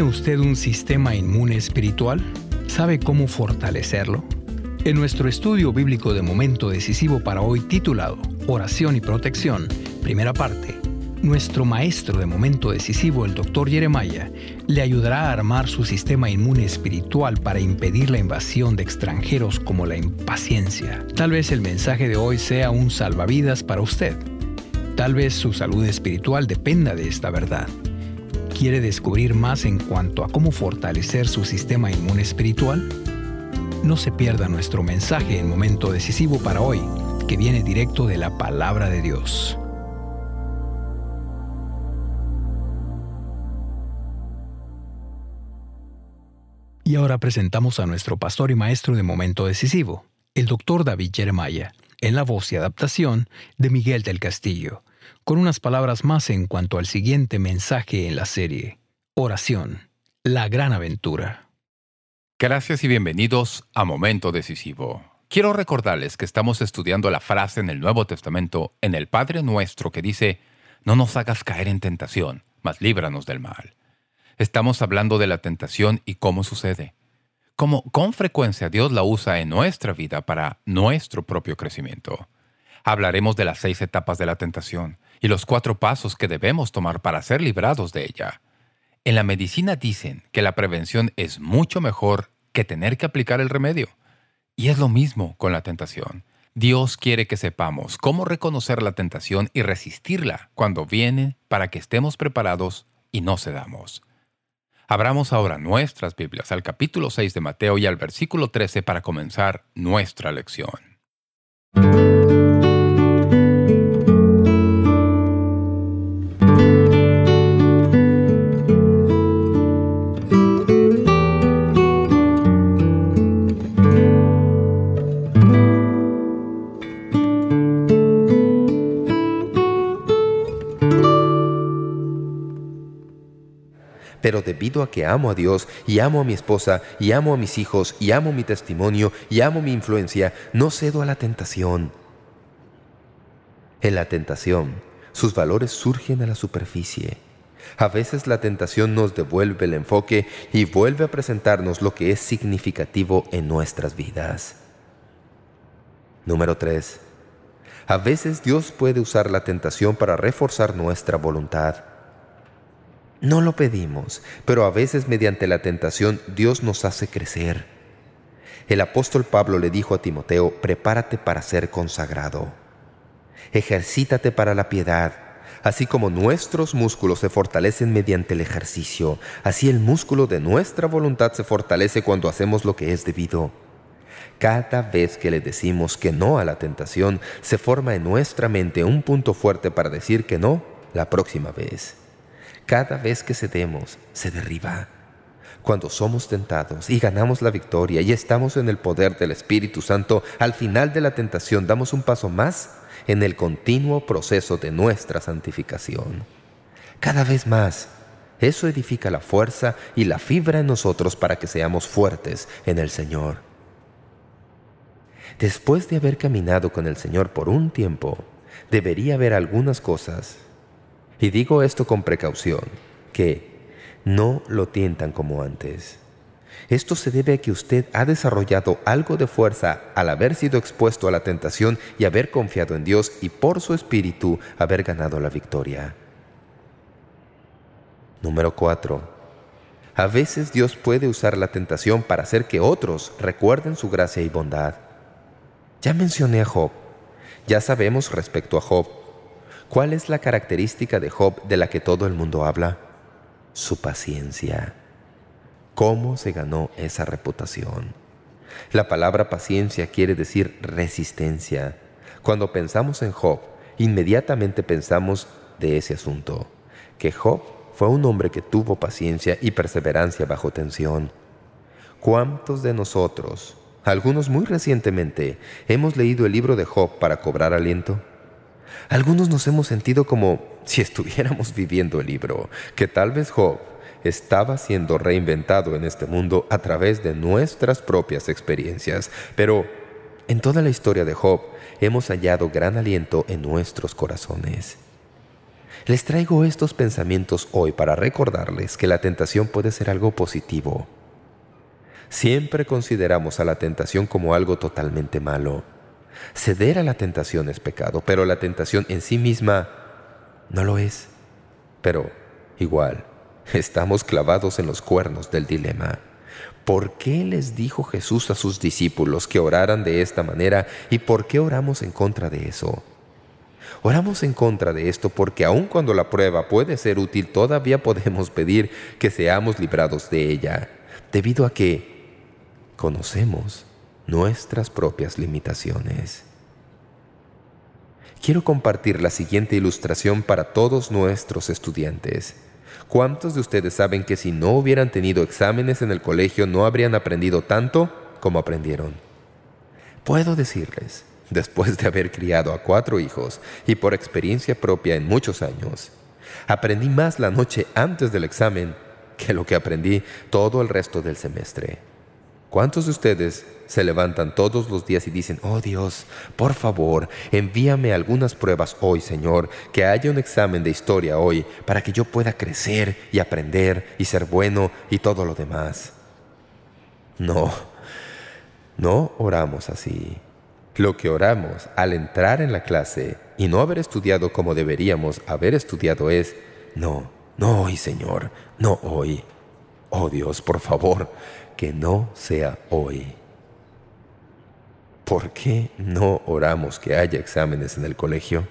¿Tiene usted un sistema inmune espiritual? ¿Sabe cómo fortalecerlo? En nuestro estudio bíblico de momento decisivo para hoy titulado Oración y Protección, primera parte, nuestro maestro de momento decisivo, el doctor Jeremiah, le ayudará a armar su sistema inmune espiritual para impedir la invasión de extranjeros como la impaciencia. Tal vez el mensaje de hoy sea un salvavidas para usted. Tal vez su salud espiritual dependa de esta verdad. ¿Quiere descubrir más en cuanto a cómo fortalecer su sistema inmune espiritual? No se pierda nuestro mensaje en momento decisivo para hoy, que viene directo de la palabra de Dios. Y ahora presentamos a nuestro pastor y maestro de momento decisivo, el doctor David Jeremiah, en la voz y adaptación de Miguel del Castillo, con unas palabras más en cuanto al siguiente mensaje en la serie, Oración, la gran aventura. Gracias y bienvenidos a Momento Decisivo. Quiero recordarles que estamos estudiando la frase en el Nuevo Testamento, en el Padre Nuestro, que dice, No nos hagas caer en tentación, mas líbranos del mal. Estamos hablando de la tentación y cómo sucede. Cómo con frecuencia Dios la usa en nuestra vida para nuestro propio crecimiento. Hablaremos de las seis etapas de la tentación y los cuatro pasos que debemos tomar para ser librados de ella. En la medicina dicen que la prevención es mucho mejor que tener que aplicar el remedio. Y es lo mismo con la tentación. Dios quiere que sepamos cómo reconocer la tentación y resistirla cuando viene para que estemos preparados y no cedamos. Abramos ahora nuestras Biblias al capítulo 6 de Mateo y al versículo 13 para comenzar nuestra lección. Pero debido a que amo a Dios y amo a mi esposa y amo a mis hijos y amo mi testimonio y amo mi influencia, no cedo a la tentación. En la tentación, sus valores surgen a la superficie. A veces la tentación nos devuelve el enfoque y vuelve a presentarnos lo que es significativo en nuestras vidas. Número 3. A veces Dios puede usar la tentación para reforzar nuestra voluntad. No lo pedimos, pero a veces mediante la tentación Dios nos hace crecer. El apóstol Pablo le dijo a Timoteo, prepárate para ser consagrado. Ejercítate para la piedad. Así como nuestros músculos se fortalecen mediante el ejercicio, así el músculo de nuestra voluntad se fortalece cuando hacemos lo que es debido. Cada vez que le decimos que no a la tentación, se forma en nuestra mente un punto fuerte para decir que no la próxima vez. Cada vez que cedemos, se derriba. Cuando somos tentados y ganamos la victoria y estamos en el poder del Espíritu Santo, al final de la tentación damos un paso más en el continuo proceso de nuestra santificación. Cada vez más, eso edifica la fuerza y la fibra en nosotros para que seamos fuertes en el Señor. Después de haber caminado con el Señor por un tiempo, debería haber algunas cosas y digo esto con precaución, que no lo tientan como antes. Esto se debe a que usted ha desarrollado algo de fuerza al haber sido expuesto a la tentación y haber confiado en Dios y por su Espíritu haber ganado la victoria. Número 4. A veces Dios puede usar la tentación para hacer que otros recuerden su gracia y bondad. Ya mencioné a Job. Ya sabemos respecto a Job ¿Cuál es la característica de Job de la que todo el mundo habla? Su paciencia. ¿Cómo se ganó esa reputación? La palabra paciencia quiere decir resistencia. Cuando pensamos en Job, inmediatamente pensamos de ese asunto, que Job fue un hombre que tuvo paciencia y perseverancia bajo tensión. ¿Cuántos de nosotros, algunos muy recientemente, hemos leído el libro de Job para cobrar aliento? Algunos nos hemos sentido como si estuviéramos viviendo el libro, que tal vez Job estaba siendo reinventado en este mundo a través de nuestras propias experiencias. Pero en toda la historia de Job hemos hallado gran aliento en nuestros corazones. Les traigo estos pensamientos hoy para recordarles que la tentación puede ser algo positivo. Siempre consideramos a la tentación como algo totalmente malo. Ceder a la tentación es pecado, pero la tentación en sí misma no lo es. Pero, igual, estamos clavados en los cuernos del dilema. ¿Por qué les dijo Jesús a sus discípulos que oraran de esta manera y por qué oramos en contra de eso? Oramos en contra de esto porque aun cuando la prueba puede ser útil, todavía podemos pedir que seamos librados de ella, debido a que conocemos nuestras propias limitaciones. Quiero compartir la siguiente ilustración para todos nuestros estudiantes. ¿Cuántos de ustedes saben que si no hubieran tenido exámenes en el colegio no habrían aprendido tanto como aprendieron? Puedo decirles, después de haber criado a cuatro hijos y por experiencia propia en muchos años, aprendí más la noche antes del examen que lo que aprendí todo el resto del semestre. ¿Cuántos de ustedes se levantan todos los días y dicen, «Oh Dios, por favor, envíame algunas pruebas hoy, Señor, que haya un examen de historia hoy para que yo pueda crecer y aprender y ser bueno y todo lo demás». No, no oramos así. Lo que oramos al entrar en la clase y no haber estudiado como deberíamos haber estudiado es, «No, no hoy, Señor, no hoy». Oh Dios, por favor, que no sea hoy. ¿Por qué no oramos que haya exámenes en el colegio?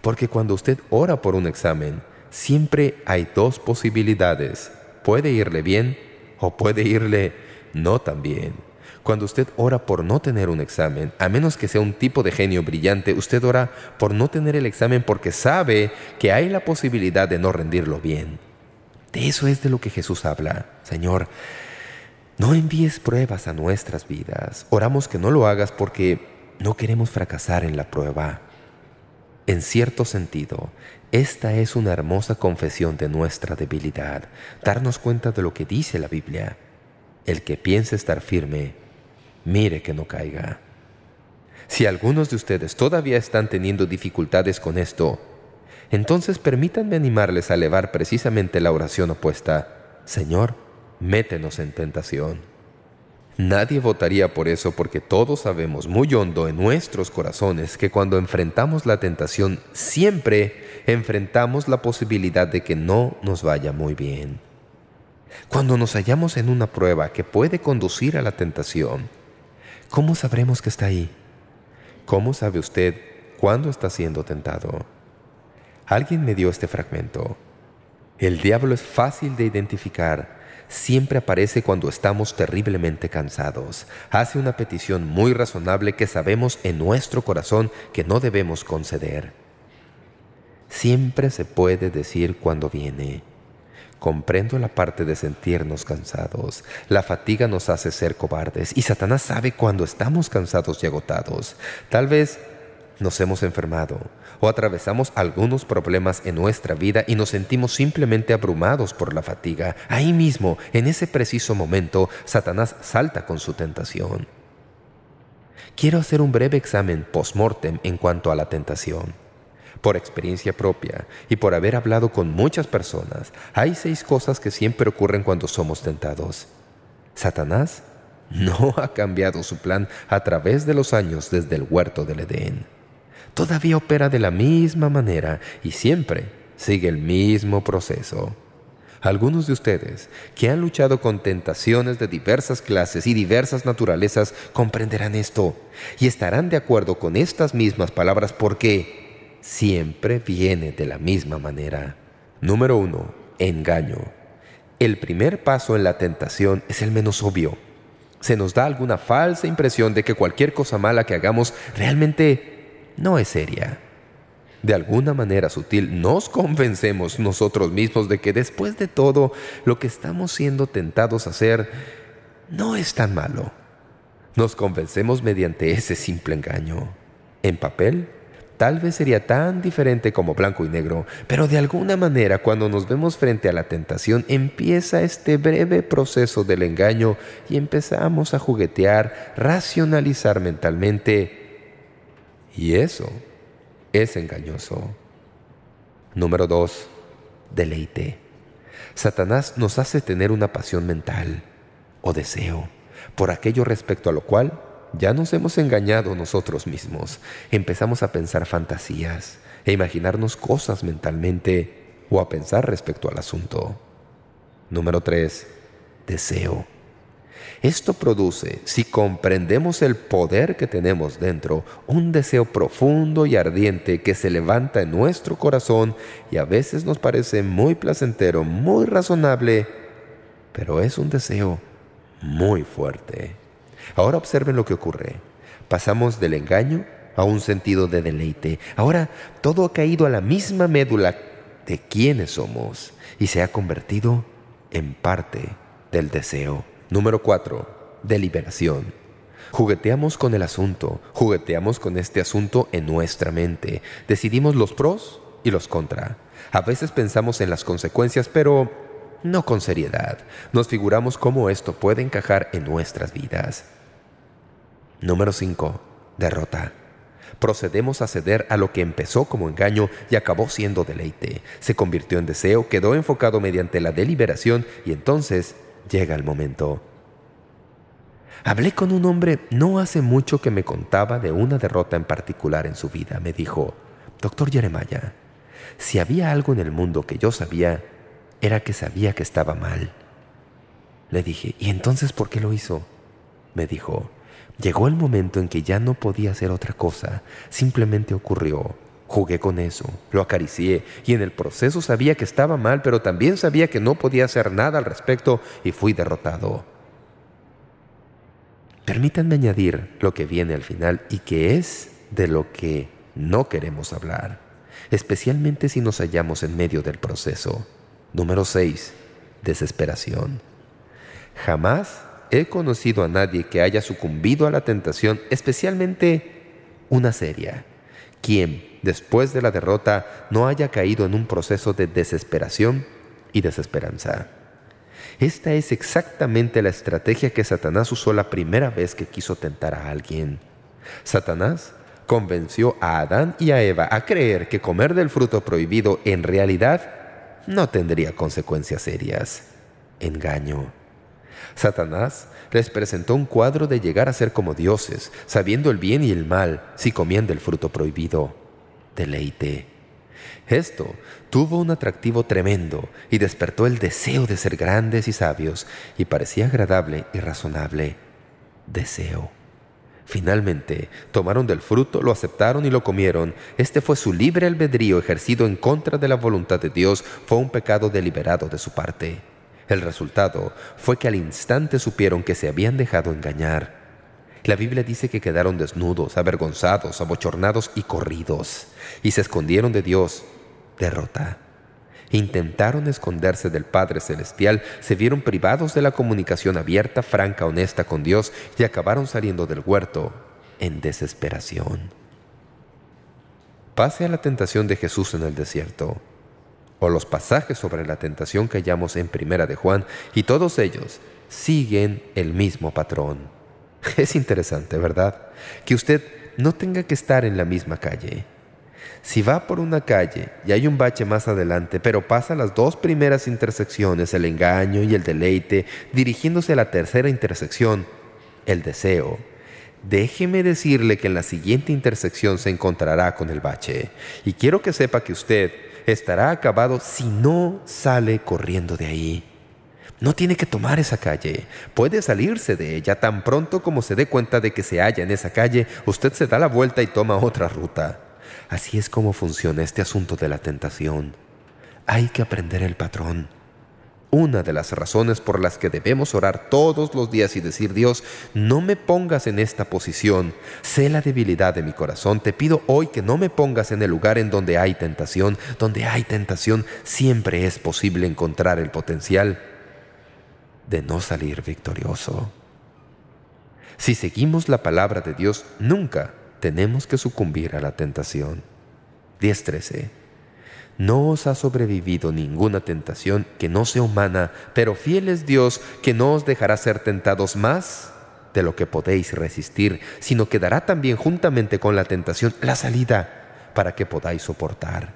Porque cuando usted ora por un examen, siempre hay dos posibilidades. Puede irle bien o puede irle no tan bien. Cuando usted ora por no tener un examen, a menos que sea un tipo de genio brillante, usted ora por no tener el examen porque sabe que hay la posibilidad de no rendirlo bien. De eso es de lo que Jesús habla. Señor, no envíes pruebas a nuestras vidas. Oramos que no lo hagas porque no queremos fracasar en la prueba. En cierto sentido, esta es una hermosa confesión de nuestra debilidad, darnos cuenta de lo que dice la Biblia. El que piense estar firme, mire que no caiga. Si algunos de ustedes todavía están teniendo dificultades con esto, entonces permítanme animarles a elevar precisamente la oración opuesta. Señor, métenos en tentación. Nadie votaría por eso porque todos sabemos muy hondo en nuestros corazones que cuando enfrentamos la tentación siempre enfrentamos la posibilidad de que no nos vaya muy bien. Cuando nos hallamos en una prueba que puede conducir a la tentación, ¿cómo sabremos que está ahí? ¿Cómo sabe usted cuándo está siendo tentado? Alguien me dio este fragmento. El diablo es fácil de identificar siempre aparece cuando estamos terriblemente cansados. Hace una petición muy razonable que sabemos en nuestro corazón que no debemos conceder. Siempre se puede decir cuando viene. Comprendo la parte de sentirnos cansados. La fatiga nos hace ser cobardes y Satanás sabe cuando estamos cansados y agotados. Tal vez nos hemos enfermado o atravesamos algunos problemas en nuestra vida y nos sentimos simplemente abrumados por la fatiga. Ahí mismo, en ese preciso momento, Satanás salta con su tentación. Quiero hacer un breve examen post-mortem en cuanto a la tentación. Por experiencia propia y por haber hablado con muchas personas, hay seis cosas que siempre ocurren cuando somos tentados. Satanás no ha cambiado su plan a través de los años desde el huerto del Edén todavía opera de la misma manera y siempre sigue el mismo proceso. Algunos de ustedes que han luchado con tentaciones de diversas clases y diversas naturalezas comprenderán esto y estarán de acuerdo con estas mismas palabras porque siempre viene de la misma manera. Número uno, engaño. El primer paso en la tentación es el menos obvio. Se nos da alguna falsa impresión de que cualquier cosa mala que hagamos realmente no es seria. De alguna manera sutil nos convencemos nosotros mismos de que después de todo lo que estamos siendo tentados a hacer no es tan malo. Nos convencemos mediante ese simple engaño. En papel, tal vez sería tan diferente como blanco y negro, pero de alguna manera cuando nos vemos frente a la tentación empieza este breve proceso del engaño y empezamos a juguetear, racionalizar mentalmente y eso es engañoso. Número 2. Deleite. Satanás nos hace tener una pasión mental o deseo por aquello respecto a lo cual ya nos hemos engañado nosotros mismos. Empezamos a pensar fantasías, e imaginarnos cosas mentalmente o a pensar respecto al asunto. Número 3. Deseo. Esto produce, si comprendemos el poder que tenemos dentro, un deseo profundo y ardiente que se levanta en nuestro corazón y a veces nos parece muy placentero, muy razonable, pero es un deseo muy fuerte. Ahora observen lo que ocurre. Pasamos del engaño a un sentido de deleite. Ahora todo ha caído a la misma médula de quiénes somos y se ha convertido en parte del deseo. Número 4. Deliberación. Jugueteamos con el asunto, jugueteamos con este asunto en nuestra mente. Decidimos los pros y los contra. A veces pensamos en las consecuencias, pero no con seriedad. Nos figuramos cómo esto puede encajar en nuestras vidas. Número 5. Derrota. Procedemos a ceder a lo que empezó como engaño y acabó siendo deleite. Se convirtió en deseo, quedó enfocado mediante la deliberación y entonces llega el momento. Hablé con un hombre no hace mucho que me contaba de una derrota en particular en su vida. Me dijo, «Doctor Jeremiah, si había algo en el mundo que yo sabía, era que sabía que estaba mal». Le dije, «¿Y entonces por qué lo hizo?» Me dijo, Llegó el momento en que ya no podía hacer otra cosa. Simplemente ocurrió. Jugué con eso, lo acaricié y en el proceso sabía que estaba mal, pero también sabía que no podía hacer nada al respecto y fui derrotado. Permítanme añadir lo que viene al final y que es de lo que no queremos hablar, especialmente si nos hallamos en medio del proceso. Número 6. Desesperación. Jamás he conocido a nadie que haya sucumbido a la tentación, especialmente una seria, quien, después de la derrota, no haya caído en un proceso de desesperación y desesperanza. Esta es exactamente la estrategia que Satanás usó la primera vez que quiso tentar a alguien. Satanás convenció a Adán y a Eva a creer que comer del fruto prohibido en realidad no tendría consecuencias serias. Engaño. Satanás les presentó un cuadro de llegar a ser como dioses, sabiendo el bien y el mal, si comían del fruto prohibido. Deleite. Esto tuvo un atractivo tremendo y despertó el deseo de ser grandes y sabios, y parecía agradable y razonable. Deseo. Finalmente, tomaron del fruto, lo aceptaron y lo comieron. Este fue su libre albedrío ejercido en contra de la voluntad de Dios, fue un pecado deliberado de su parte. El resultado fue que al instante supieron que se habían dejado engañar. La Biblia dice que quedaron desnudos, avergonzados, abochornados y corridos, y se escondieron de Dios. Derrota. Intentaron esconderse del Padre Celestial, se vieron privados de la comunicación abierta, franca, honesta con Dios y acabaron saliendo del huerto en desesperación. Pase a la tentación de Jesús en el desierto o los pasajes sobre la tentación que hallamos en Primera de Juan, y todos ellos siguen el mismo patrón. Es interesante, ¿verdad? Que usted no tenga que estar en la misma calle. Si va por una calle y hay un bache más adelante, pero pasa las dos primeras intersecciones, el engaño y el deleite, dirigiéndose a la tercera intersección, el deseo, déjeme decirle que en la siguiente intersección se encontrará con el bache. Y quiero que sepa que usted estará acabado si no sale corriendo de ahí. No tiene que tomar esa calle. Puede salirse de ella tan pronto como se dé cuenta de que se halla en esa calle, usted se da la vuelta y toma otra ruta. Así es como funciona este asunto de la tentación. Hay que aprender el patrón. Una de las razones por las que debemos orar todos los días y decir, Dios, no me pongas en esta posición. Sé la debilidad de mi corazón. Te pido hoy que no me pongas en el lugar en donde hay tentación. Donde hay tentación siempre es posible encontrar el potencial de no salir victorioso. Si seguimos la palabra de Dios, nunca tenemos que sucumbir a la tentación. 10.13 no os ha sobrevivido ninguna tentación que no sea humana, pero fiel es Dios que no os dejará ser tentados más de lo que podéis resistir, sino que dará también juntamente con la tentación la salida para que podáis soportar.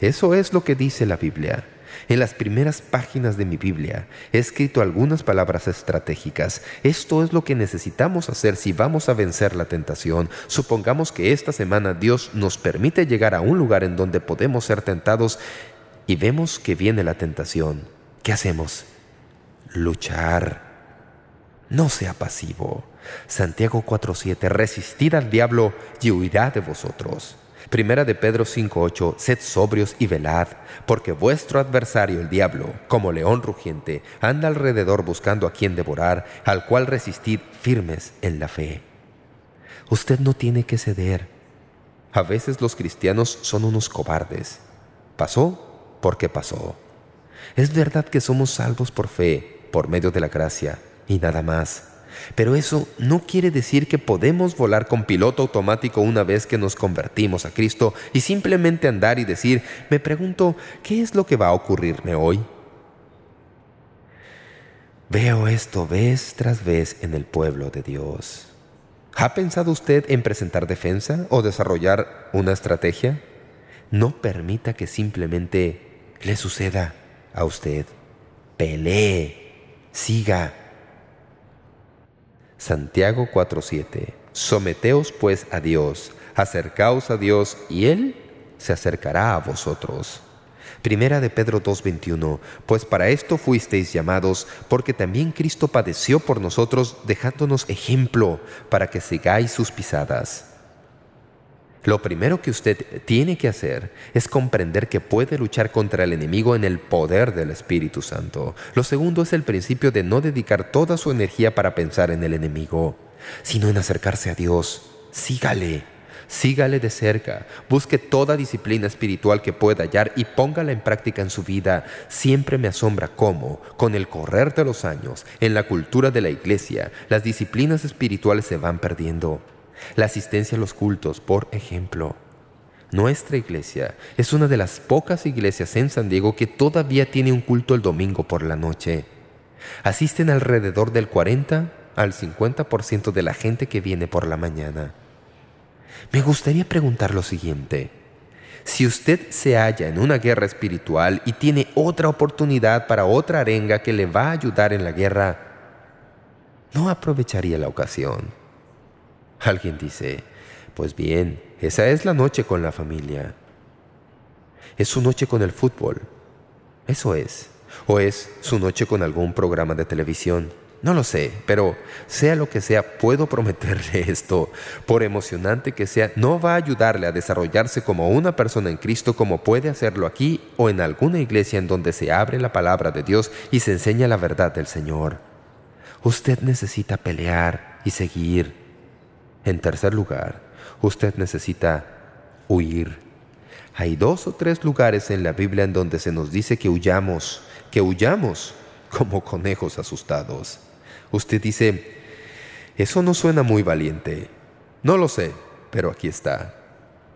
Eso es lo que dice la Biblia. En las primeras páginas de mi Biblia he escrito algunas palabras estratégicas. Esto es lo que necesitamos hacer si vamos a vencer la tentación. Supongamos que esta semana Dios nos permite llegar a un lugar en donde podemos ser tentados y vemos que viene la tentación. ¿Qué hacemos? Luchar. No sea pasivo. Santiago 4.7 Resistid al diablo y huirá de vosotros. Primera de Pedro 5.8 Sed sobrios y velad, porque vuestro adversario el diablo, como león rugiente, anda alrededor buscando a quien devorar, al cual resistid firmes en la fe. Usted no tiene que ceder. A veces los cristianos son unos cobardes. Pasó porque pasó. Es verdad que somos salvos por fe, por medio de la gracia, y nada más. Pero eso no quiere decir que podemos volar con piloto automático una vez que nos convertimos a Cristo y simplemente andar y decir, me pregunto, ¿qué es lo que va a ocurrirme hoy? Veo esto vez tras vez en el pueblo de Dios. ¿Ha pensado usted en presentar defensa o desarrollar una estrategia? No permita que simplemente le suceda a usted. Pelee, siga, Santiago 4.7 Someteos pues a Dios, acercaos a Dios, y Él se acercará a vosotros. Primera de Pedro 2.21 Pues para esto fuisteis llamados, porque también Cristo padeció por nosotros, dejándonos ejemplo, para que sigáis sus pisadas. Lo primero que usted tiene que hacer es comprender que puede luchar contra el enemigo en el poder del Espíritu Santo. Lo segundo es el principio de no dedicar toda su energía para pensar en el enemigo, sino en acercarse a Dios. Sígale, sígale de cerca, busque toda disciplina espiritual que pueda hallar y póngala en práctica en su vida. Siempre me asombra cómo, con el correr de los años, en la cultura de la iglesia, las disciplinas espirituales se van perdiendo. La asistencia a los cultos, por ejemplo. Nuestra iglesia es una de las pocas iglesias en San Diego que todavía tiene un culto el domingo por la noche. Asisten alrededor del 40 al 50% de la gente que viene por la mañana. Me gustaría preguntar lo siguiente. Si usted se halla en una guerra espiritual y tiene otra oportunidad para otra arenga que le va a ayudar en la guerra, ¿no aprovecharía la ocasión? Alguien dice, pues bien, esa es la noche con la familia. Es su noche con el fútbol. Eso es. O es su noche con algún programa de televisión. No lo sé, pero sea lo que sea, puedo prometerle esto. Por emocionante que sea, no va a ayudarle a desarrollarse como una persona en Cristo como puede hacerlo aquí o en alguna iglesia en donde se abre la palabra de Dios y se enseña la verdad del Señor. Usted necesita pelear y seguir en tercer lugar, usted necesita huir. Hay dos o tres lugares en la Biblia en donde se nos dice que huyamos, que huyamos como conejos asustados. Usted dice, eso no suena muy valiente. No lo sé, pero aquí está.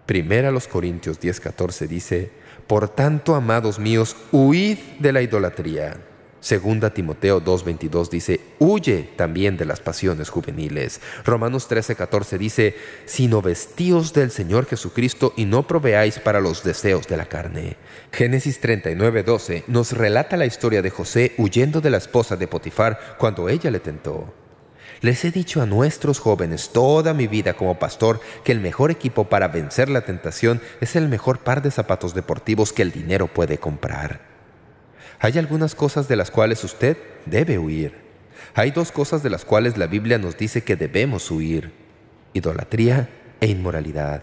Primera los Corintios 10.14 dice, Por tanto, amados míos, huid de la idolatría. Segunda Timoteo 2.22 dice, huye también de las pasiones juveniles. Romanos 13.14 dice, sino vestíos del Señor Jesucristo y no proveáis para los deseos de la carne. Génesis 39.12 nos relata la historia de José huyendo de la esposa de Potifar cuando ella le tentó. Les he dicho a nuestros jóvenes toda mi vida como pastor que el mejor equipo para vencer la tentación es el mejor par de zapatos deportivos que el dinero puede comprar. Hay algunas cosas de las cuales usted debe huir. Hay dos cosas de las cuales la Biblia nos dice que debemos huir. Idolatría e inmoralidad.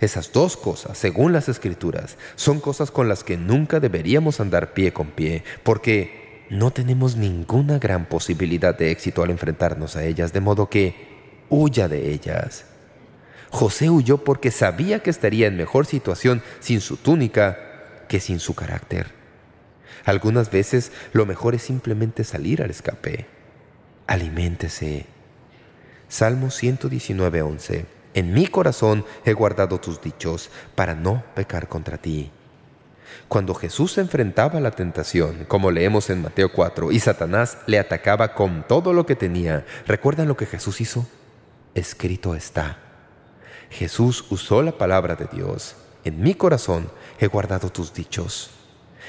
Esas dos cosas, según las Escrituras, son cosas con las que nunca deberíamos andar pie con pie, porque no tenemos ninguna gran posibilidad de éxito al enfrentarnos a ellas, de modo que huya de ellas. José huyó porque sabía que estaría en mejor situación sin su túnica que sin su carácter. Algunas veces lo mejor es simplemente salir al escape. Aliméntese. Salmo 119.11 En mi corazón he guardado tus dichos para no pecar contra ti. Cuando Jesús se enfrentaba a la tentación, como leemos en Mateo 4, y Satanás le atacaba con todo lo que tenía, ¿recuerdan lo que Jesús hizo? Escrito está. Jesús usó la palabra de Dios en mi corazón he guardado tus dichos.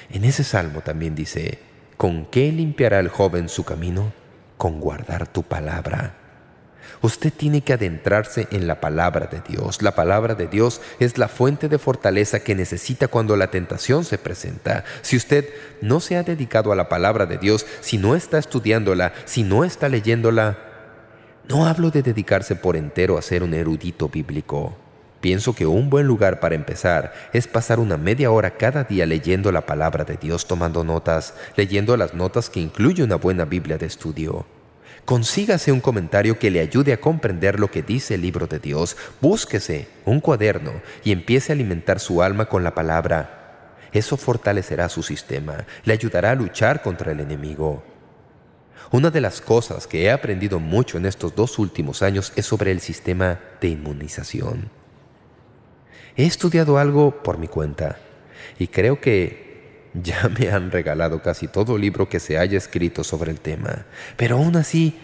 En ese salmo también dice, ¿con qué limpiará el joven su camino? Con guardar tu palabra. Usted tiene que adentrarse en la palabra de Dios. La palabra de Dios es la fuente de fortaleza que necesita cuando la tentación se presenta. Si usted no se ha dedicado a la palabra de Dios, si no está estudiándola, si no está leyéndola, no hablo de dedicarse por entero a ser un erudito bíblico. Pienso que un buen lugar para empezar es pasar una media hora cada día leyendo la palabra de Dios, tomando notas, leyendo las notas que incluye una buena Biblia de estudio. Consígase un comentario que le ayude a comprender lo que dice el libro de Dios. Búsquese un cuaderno y empiece a alimentar su alma con la palabra. Eso fortalecerá su sistema, le ayudará a luchar contra el enemigo. Una de las cosas que he aprendido mucho en estos dos últimos años es sobre el sistema de inmunización. He estudiado algo por mi cuenta y creo que ya me han regalado casi todo libro que se haya escrito sobre el tema, pero aún así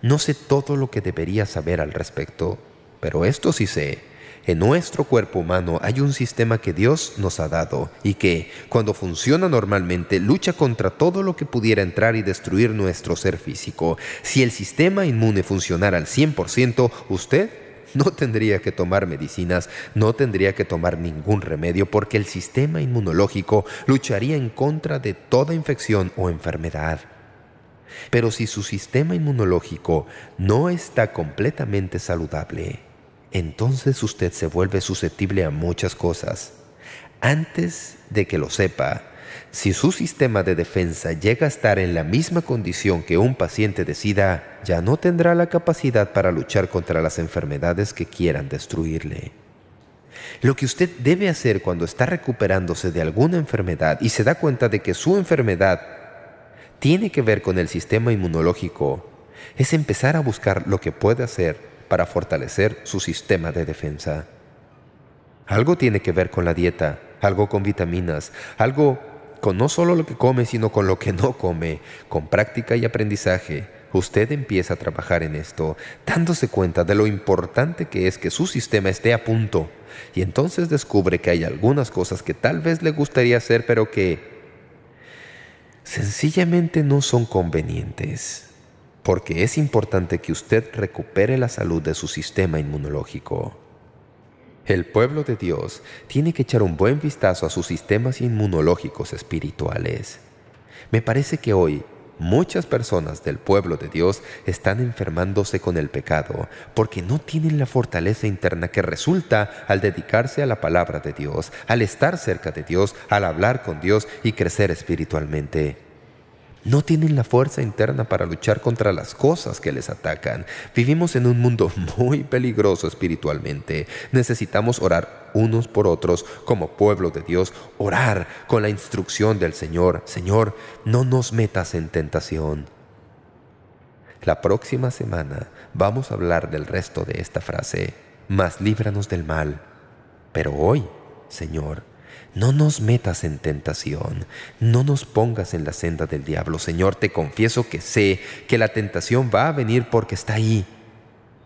no sé todo lo que debería saber al respecto. Pero esto sí sé, en nuestro cuerpo humano hay un sistema que Dios nos ha dado y que, cuando funciona normalmente, lucha contra todo lo que pudiera entrar y destruir nuestro ser físico. Si el sistema inmune funcionara al 100%, usted no tendría que tomar medicinas, no tendría que tomar ningún remedio porque el sistema inmunológico lucharía en contra de toda infección o enfermedad. Pero si su sistema inmunológico no está completamente saludable, entonces usted se vuelve susceptible a muchas cosas. Antes de que lo sepa, si su sistema de defensa llega a estar en la misma condición que un paciente de SIDA, ya no tendrá la capacidad para luchar contra las enfermedades que quieran destruirle. Lo que usted debe hacer cuando está recuperándose de alguna enfermedad y se da cuenta de que su enfermedad tiene que ver con el sistema inmunológico es empezar a buscar lo que puede hacer para fortalecer su sistema de defensa. Algo tiene que ver con la dieta, algo con vitaminas, algo con no solo lo que come, sino con lo que no come, con práctica y aprendizaje. Usted empieza a trabajar en esto, dándose cuenta de lo importante que es que su sistema esté a punto, y entonces descubre que hay algunas cosas que tal vez le gustaría hacer, pero que sencillamente no son convenientes, porque es importante que usted recupere la salud de su sistema inmunológico. El pueblo de Dios tiene que echar un buen vistazo a sus sistemas inmunológicos espirituales. Me parece que hoy muchas personas del pueblo de Dios están enfermándose con el pecado porque no tienen la fortaleza interna que resulta al dedicarse a la palabra de Dios, al estar cerca de Dios, al hablar con Dios y crecer espiritualmente. No tienen la fuerza interna para luchar contra las cosas que les atacan. Vivimos en un mundo muy peligroso espiritualmente. Necesitamos orar unos por otros como pueblo de Dios, orar con la instrucción del Señor. Señor, no nos metas en tentación. La próxima semana vamos a hablar del resto de esta frase. Mas líbranos del mal. Pero hoy, Señor, no nos metas en tentación, no nos pongas en la senda del diablo. Señor, te confieso que sé que la tentación va a venir porque está ahí.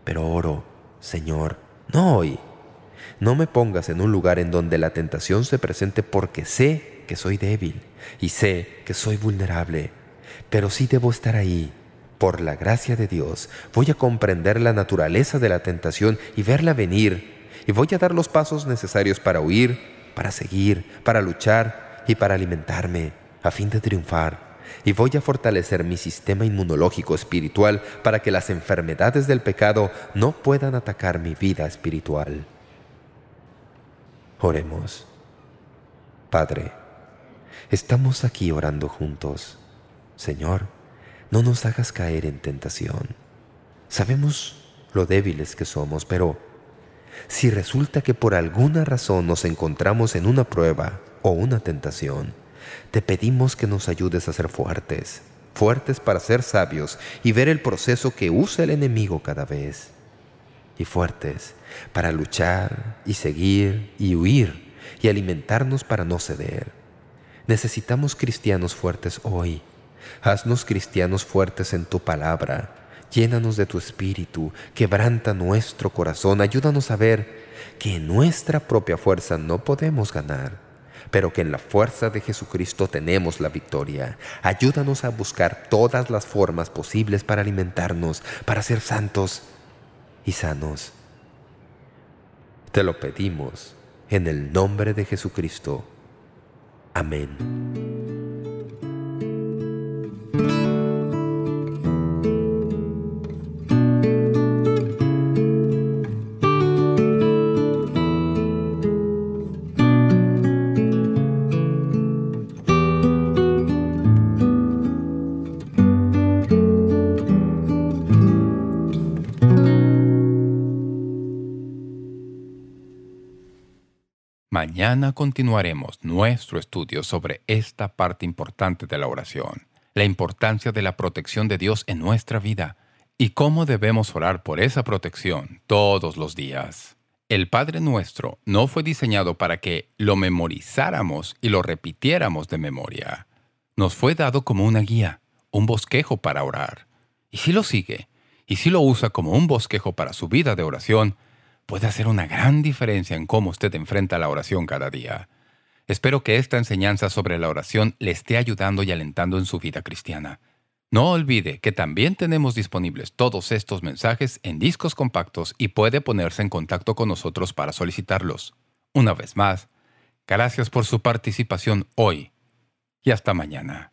Pero oro, Señor, no hoy. No me pongas en un lugar en donde la tentación se presente porque sé que soy débil y sé que soy vulnerable. Pero sí debo estar ahí. Por la gracia de Dios voy a comprender la naturaleza de la tentación y verla venir. Y voy a dar los pasos necesarios para huir para seguir, para luchar y para alimentarme, a fin de triunfar. Y voy a fortalecer mi sistema inmunológico espiritual para que las enfermedades del pecado no puedan atacar mi vida espiritual. Oremos. Padre, estamos aquí orando juntos. Señor, no nos hagas caer en tentación. Sabemos lo débiles que somos, pero si resulta que por alguna razón nos encontramos en una prueba o una tentación, te pedimos que nos ayudes a ser fuertes, fuertes para ser sabios y ver el proceso que usa el enemigo cada vez, y fuertes para luchar y seguir y huir y alimentarnos para no ceder. Necesitamos cristianos fuertes hoy. Haznos cristianos fuertes en tu palabra, llénanos de tu espíritu, quebranta nuestro corazón, ayúdanos a ver que en nuestra propia fuerza no podemos ganar, pero que en la fuerza de Jesucristo tenemos la victoria. Ayúdanos a buscar todas las formas posibles para alimentarnos, para ser santos y sanos. Te lo pedimos en el nombre de Jesucristo. Amén. Mañana continuaremos nuestro estudio sobre esta parte importante de la oración, la importancia de la protección de Dios en nuestra vida y cómo debemos orar por esa protección todos los días. El Padre Nuestro no fue diseñado para que lo memorizáramos y lo repitiéramos de memoria. Nos fue dado como una guía, un bosquejo para orar. Y si lo sigue, y si lo usa como un bosquejo para su vida de oración, puede hacer una gran diferencia en cómo usted enfrenta la oración cada día. Espero que esta enseñanza sobre la oración le esté ayudando y alentando en su vida cristiana. No olvide que también tenemos disponibles todos estos mensajes en discos compactos y puede ponerse en contacto con nosotros para solicitarlos. Una vez más, gracias por su participación hoy y hasta mañana.